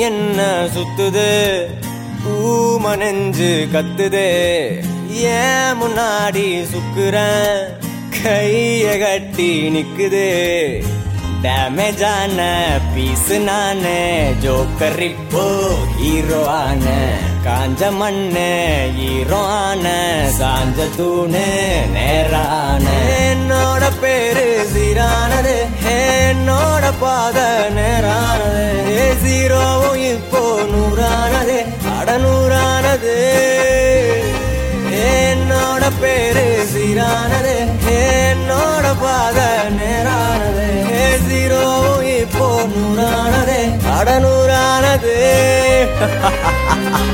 என்ன சுத்துது? பூம நெஞ்சு கத்துது. ஏன் முன்னாடி சுக்குறேன் கைய கட்டி நிக்குது. டேமேஜான பீஸ் நானு. ஜோக்கர் இப்போ ஹீரோ ஆன. காஞ்ச மண்ணு ஹீரோ ஆன. சாஞ்ச தூணு நேரான. என்னோட பேரு சீரானது. என்னோட பாத நேரானது. சீரானதே என்னோட பாத நேரானதே. ஜீரோவும் இப்போ நூறானதே அடநூறானதே.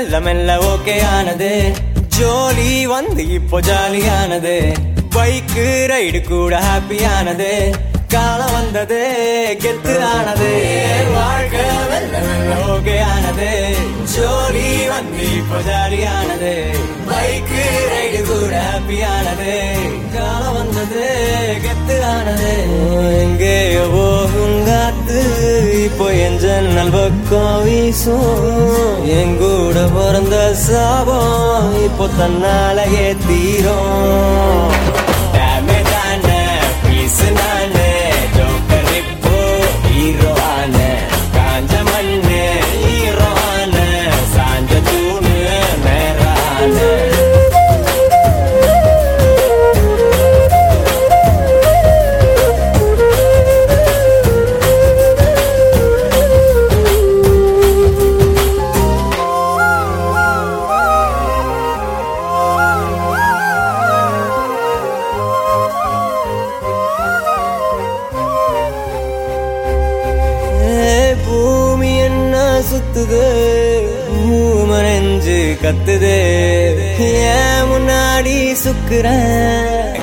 மெல்ல மெல்ல ஓகே ஆனது ஜோலி வந்து இப்போ ஜாலியானது. பைக்கு ரைடு கூட ஹாப்பியானது. காலம் வந்தது கெத்து ஆனது. வாழ்க்கை மெல்ல மெல்ல ஓகே ஆனது ஜோலி வந்து இப்போ ஜாலியானது. பைக்கு ரைடு கூட ஹாப்பியானது. காலம் வந்தது கெத்து ஆனது. எங்கேயோ இப்போ என் ஜன்னல் வீசும். என் கூட பிறந்த சாபம் இப்போ தன்னாலயே தீரும். காஞ்ச மண்ணு சாஞ்ச தூணு மேரான கத்துது. ஏன் முன்னாடி சுக்குற?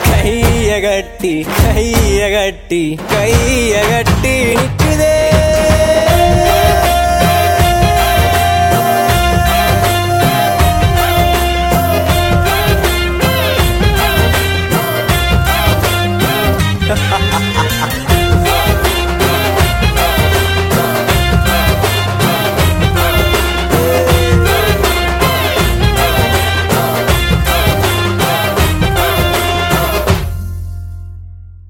கைய கட்டி கைய கட்டி கைய கட்டி நிற்குதே